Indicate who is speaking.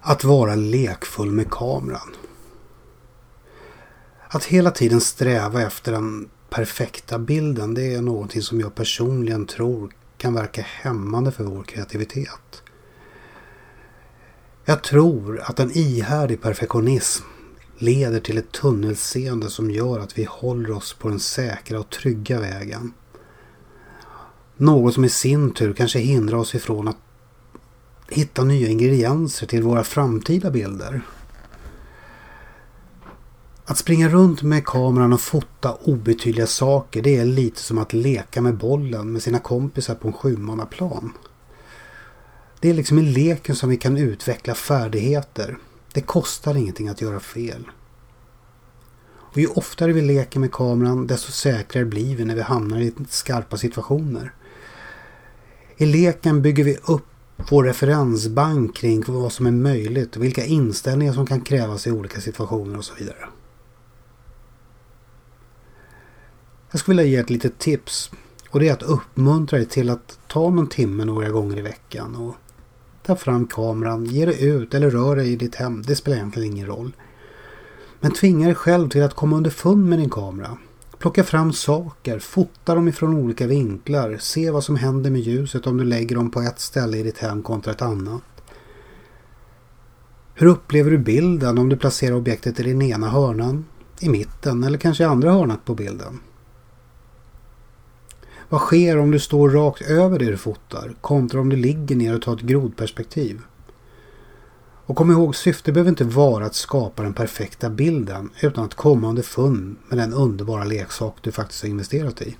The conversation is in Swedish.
Speaker 1: Att vara lekfull med kameran. Att hela tiden sträva efter den perfekta bilden det är någonting som jag personligen tror kan verka hämmande för vår kreativitet. Jag tror att en ihärdig perfektionism leder till ett tunnelseende som gör att vi håller oss på den säkra och trygga vägen. Något som i sin tur kanske hindrar oss ifrån att hitta nya ingredienser till våra framtida bilder. Att springa runt med kameran och fota obetydliga saker det är lite som att leka med bollen med sina kompisar på en sjumannaplan. Det är liksom i leken som vi kan utveckla färdigheter. Det kostar ingenting att göra fel. Och ju oftare vi leker med kameran desto säkrare blir vi när vi hamnar i skarpa situationer. I leken bygger vi upp Få referensbank kring vad som är möjligt och vilka inställningar som kan krävas i olika situationer och så vidare. Jag skulle vilja ge ett litet tips och det är att uppmuntra dig till att ta någon timme några gånger i veckan och ta fram kameran, ge dig ut eller rör dig i ditt hem. Det spelar egentligen ingen roll. Men tvinga dig själv till att komma underfund med din kamera. Plocka fram saker, fota dem ifrån olika vinklar, se vad som händer med ljuset om du lägger dem på ett ställe i ditt hem kontra ett annat. Hur upplever du bilden om du placerar objektet i den ena hörnan, i mitten eller kanske i andra hörnet på bilden? Vad sker om du står rakt över det du fotar kontra om du ligger ner och tar ett grodperspektiv? Och kom ihåg, syftet behöver inte vara att skapa den perfekta bilden utan att komma underfund med den underbara leksak du faktiskt har investerat i.